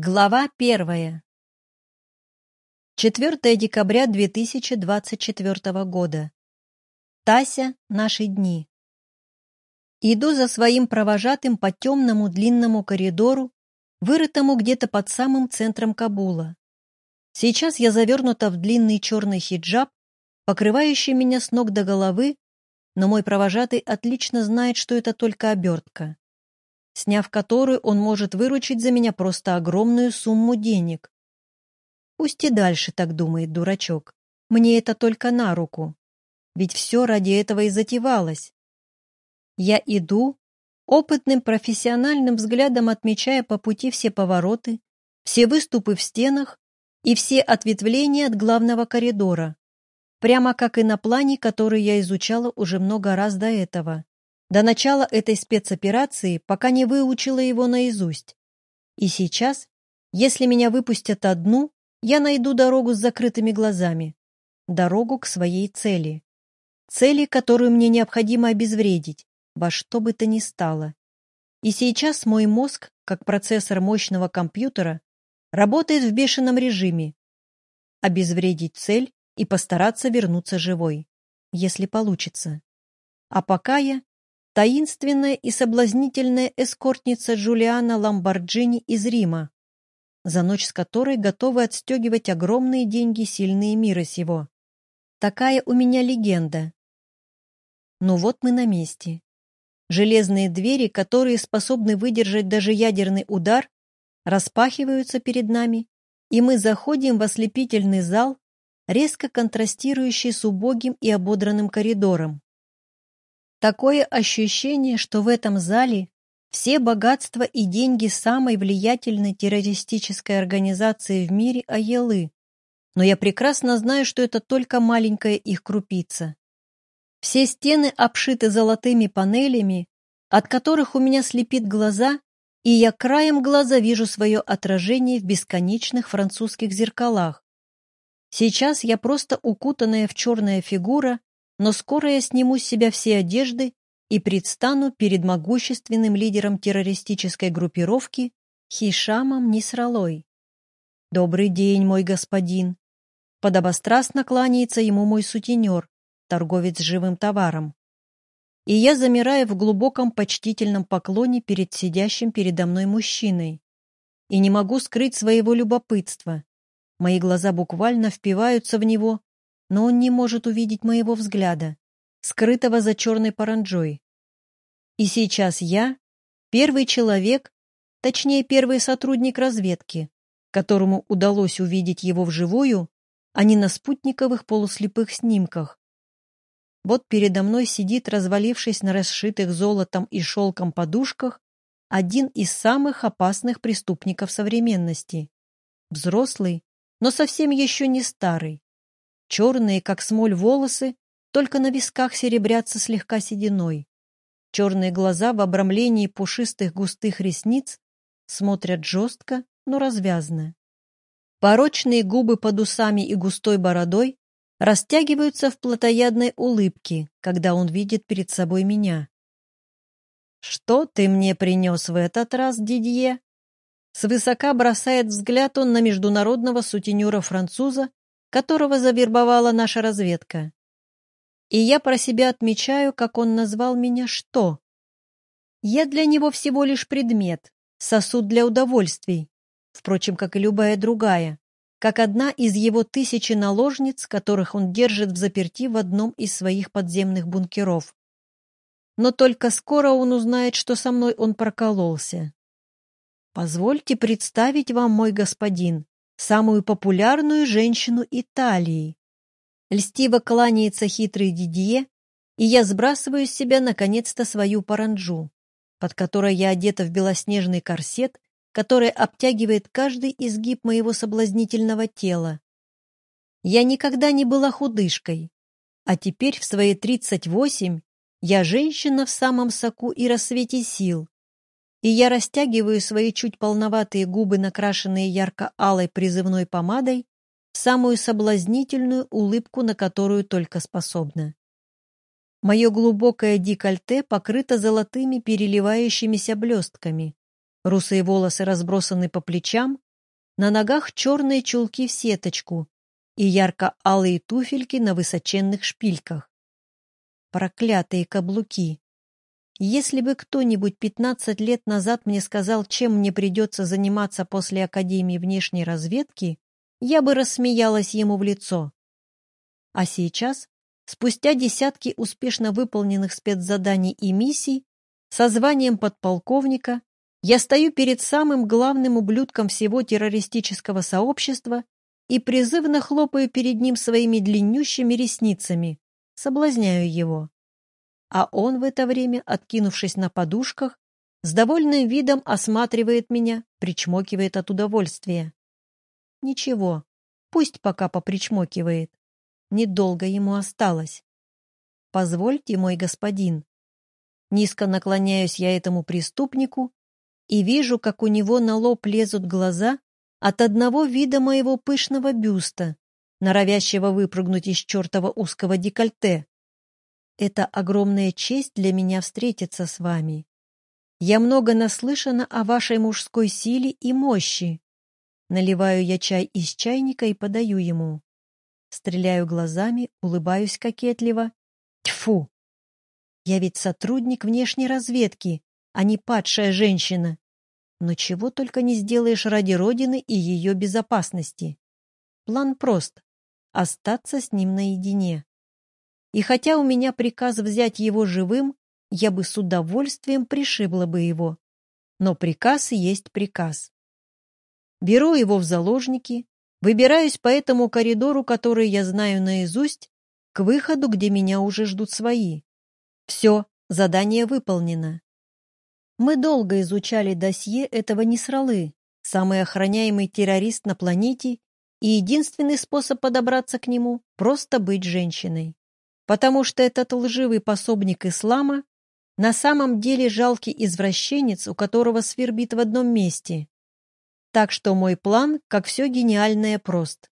Глава первая. 4 декабря 2024 года. Тася. Наши дни. Иду за своим провожатым по темному длинному коридору, вырытому где-то под самым центром Кабула. Сейчас я завернута в длинный черный хиджаб, покрывающий меня с ног до головы, но мой провожатый отлично знает, что это только обертка сняв которую он может выручить за меня просто огромную сумму денег. Пусть и дальше так думает дурачок. Мне это только на руку. Ведь все ради этого и затевалось. Я иду, опытным профессиональным взглядом отмечая по пути все повороты, все выступы в стенах и все ответвления от главного коридора, прямо как и на плане, который я изучала уже много раз до этого до начала этой спецоперации, пока не выучила его наизусть. И сейчас, если меня выпустят одну, я найду дорогу с закрытыми глазами, дорогу к своей цели. Цели, которую мне необходимо обезвредить, во что бы то ни стало. И сейчас мой мозг, как процессор мощного компьютера, работает в бешеном режиме. Обезвредить цель и постараться вернуться живой, если получится. А пока я таинственная и соблазнительная эскортница Джулиана Ламборджини из Рима, за ночь с которой готовы отстегивать огромные деньги сильные мира сего. Такая у меня легенда. Ну вот мы на месте. Железные двери, которые способны выдержать даже ядерный удар, распахиваются перед нами, и мы заходим в ослепительный зал, резко контрастирующий с убогим и ободранным коридором. Такое ощущение, что в этом зале все богатства и деньги самой влиятельной террористической организации в мире Аелы. Но я прекрасно знаю, что это только маленькая их крупица. Все стены обшиты золотыми панелями, от которых у меня слепит глаза, и я краем глаза вижу свое отражение в бесконечных французских зеркалах. Сейчас я просто укутанная в черная фигура, но скоро я сниму с себя все одежды и предстану перед могущественным лидером террористической группировки Хишамом Нисралой. «Добрый день, мой господин!» Подобострастно кланяется ему мой сутенер, торговец живым товаром. И я замираю в глубоком почтительном поклоне перед сидящим передо мной мужчиной. И не могу скрыть своего любопытства. Мои глаза буквально впиваются в него, но он не может увидеть моего взгляда, скрытого за черной паранджой. И сейчас я — первый человек, точнее, первый сотрудник разведки, которому удалось увидеть его вживую, а не на спутниковых полуслепых снимках. Вот передо мной сидит, развалившись на расшитых золотом и шелком подушках, один из самых опасных преступников современности. Взрослый, но совсем еще не старый. Черные, как смоль, волосы, только на висках серебрятся слегка сединой. Черные глаза в обрамлении пушистых густых ресниц смотрят жестко, но развязно. Порочные губы под усами и густой бородой растягиваются в плотоядной улыбке, когда он видит перед собой меня. «Что ты мне принес в этот раз, Дидье?» Свысока бросает взгляд он на международного сутенера-француза, которого завербовала наша разведка. И я про себя отмечаю, как он назвал меня что. Я для него всего лишь предмет, сосуд для удовольствий, впрочем, как и любая другая, как одна из его тысячи наложниц, которых он держит в заперти в одном из своих подземных бункеров. Но только скоро он узнает, что со мной он прокололся. Позвольте представить вам, мой господин, самую популярную женщину Италии. Льстиво кланяется хитрый Дидье, и я сбрасываю с себя наконец-то свою паранджу, под которой я одета в белоснежный корсет, который обтягивает каждый изгиб моего соблазнительного тела. Я никогда не была худышкой, а теперь в свои тридцать восемь я женщина в самом соку и рассвете сил, и я растягиваю свои чуть полноватые губы, накрашенные ярко-алой призывной помадой, в самую соблазнительную улыбку, на которую только способна. Мое глубокое декольте покрыто золотыми переливающимися блестками. Русые волосы разбросаны по плечам, на ногах черные чулки в сеточку и ярко-алые туфельки на высоченных шпильках. Проклятые каблуки! Если бы кто-нибудь пятнадцать лет назад мне сказал, чем мне придется заниматься после Академии внешней разведки, я бы рассмеялась ему в лицо. А сейчас, спустя десятки успешно выполненных спецзаданий и миссий, со званием подполковника, я стою перед самым главным ублюдком всего террористического сообщества и призывно хлопаю перед ним своими длиннющими ресницами, соблазняю его а он в это время, откинувшись на подушках, с довольным видом осматривает меня, причмокивает от удовольствия. Ничего, пусть пока попричмокивает. Недолго ему осталось. Позвольте, мой господин. Низко наклоняюсь я этому преступнику и вижу, как у него на лоб лезут глаза от одного вида моего пышного бюста, норовящего выпрыгнуть из чертова узкого декольте. Это огромная честь для меня встретиться с вами. Я много наслышана о вашей мужской силе и мощи. Наливаю я чай из чайника и подаю ему. Стреляю глазами, улыбаюсь кокетливо. Тьфу! Я ведь сотрудник внешней разведки, а не падшая женщина. Но чего только не сделаешь ради Родины и ее безопасности. План прост — остаться с ним наедине. И хотя у меня приказ взять его живым, я бы с удовольствием пришибла бы его. Но приказ есть приказ. Беру его в заложники, выбираюсь по этому коридору, который я знаю наизусть, к выходу, где меня уже ждут свои. Все, задание выполнено. Мы долго изучали досье этого Несралы, самый охраняемый террорист на планете, и единственный способ подобраться к нему — просто быть женщиной потому что этот лживый пособник ислама на самом деле жалкий извращенец, у которого свербит в одном месте. Так что мой план, как все гениальное, прост.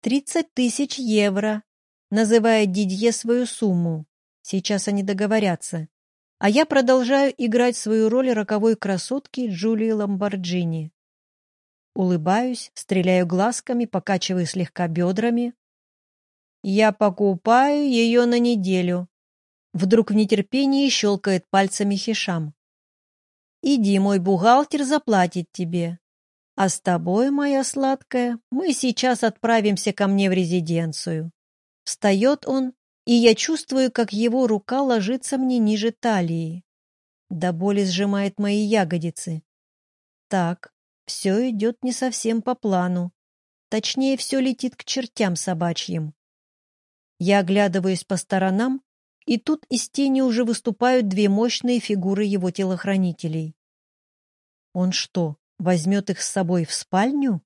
«Тридцать тысяч евро», называет Дидье свою сумму. Сейчас они договорятся. А я продолжаю играть свою роль роковой красотки Джулии Ламборджини. Улыбаюсь, стреляю глазками, покачиваю слегка бедрами, я покупаю ее на неделю. Вдруг в нетерпении щелкает пальцами Хишам. Иди, мой бухгалтер заплатит тебе. А с тобой, моя сладкая, мы сейчас отправимся ко мне в резиденцию. Встает он, и я чувствую, как его рука ложится мне ниже талии. До боли сжимает мои ягодицы. Так, все идет не совсем по плану. Точнее, все летит к чертям собачьим. Я оглядываюсь по сторонам, и тут из тени уже выступают две мощные фигуры его телохранителей. Он что, возьмет их с собой в спальню?